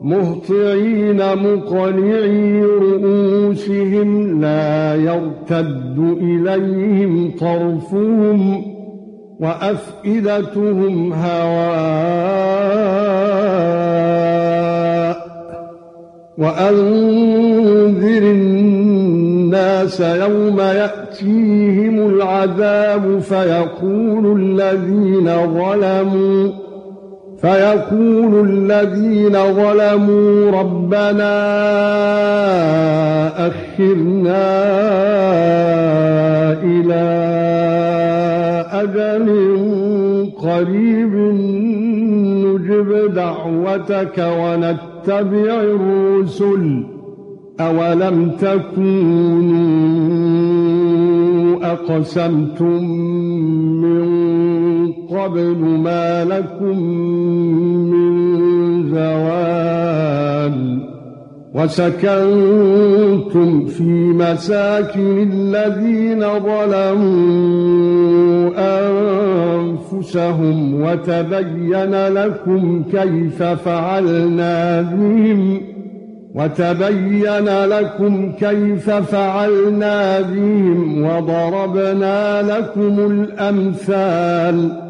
مهطعين مقنعي رؤوسهم لا يرتد إليهم طرفهم وأفئدتهم هواء وأنذر الناس يوم يأتيهم العذاب فيقول الذين ظلموا فيقول الذين ظلموا ربنا أخرنا إلى أجل قريب نجب دعوتك ونتبع الرسل أولم تكونوا أقسمتم من قبل ما لكم من زوال وسكنتم في مساكن الذين ظلموا أنفسهم وتبين لكم كيف فعلنا بهم وتبين لكم كيف فعلنا بهم وضربنا لكم الأمثال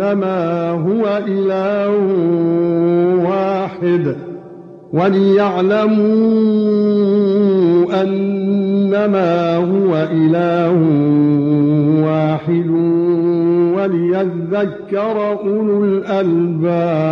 إنما هو إله واحد وليعلموا أنما هو إله واحد وليذكر أولو الألباب